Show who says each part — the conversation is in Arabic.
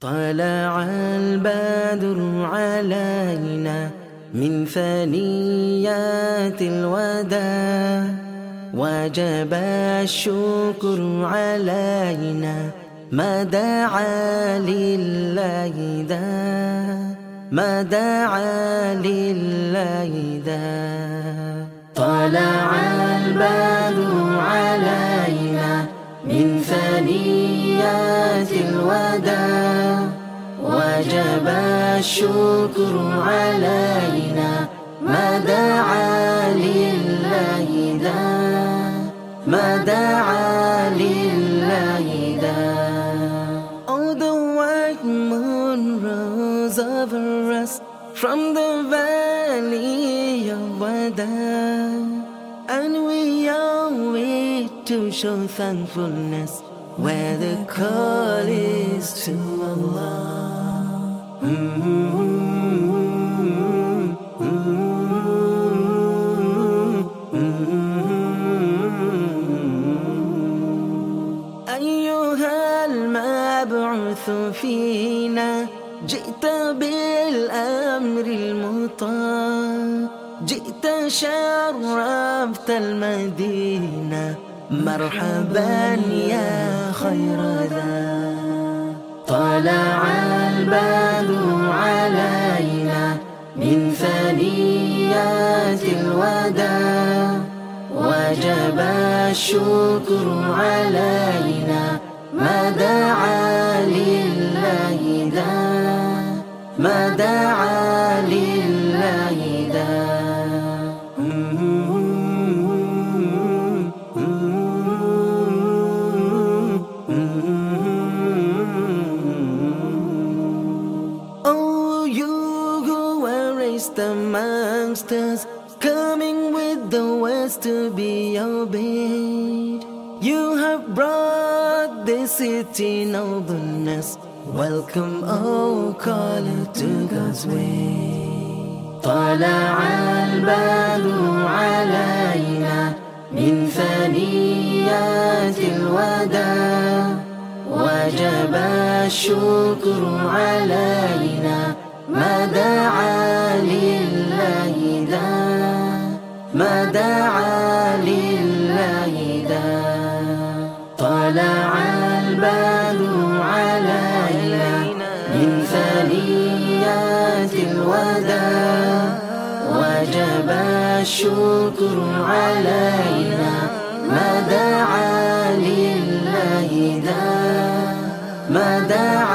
Speaker 1: طلع البدر علينا من ثنيات الوداع وجب الشكر علينا ما دعا لله دا ما دعا لله دا طلع البدر علينا وجب الشكر علينا ما دعا لله دا ما دعا لله دا All the white moon rose over us from the valley of Wada And we all wait to show thankfulness where the call is to Allah أيها المبعوث فينا جئت بالأمر المطاع. جئت شرفت المدينة. مرحبا يا خير ذا. طلع البدر علينا من ثنيات الوداع. وجب الشكر علينا ما دعا لله دا ما دعا were raised amongst us, coming with the words to be obeyed. You have brought this city nobleness. Welcome, oh, caller to God's way. طلع البدر علينا من ثنيات الوداع وجب الشكر علينا دعا لله دا طلع البدر علينا من ثنيات الوداع وجب الشكر علينا ما دعا لله دا ما دعا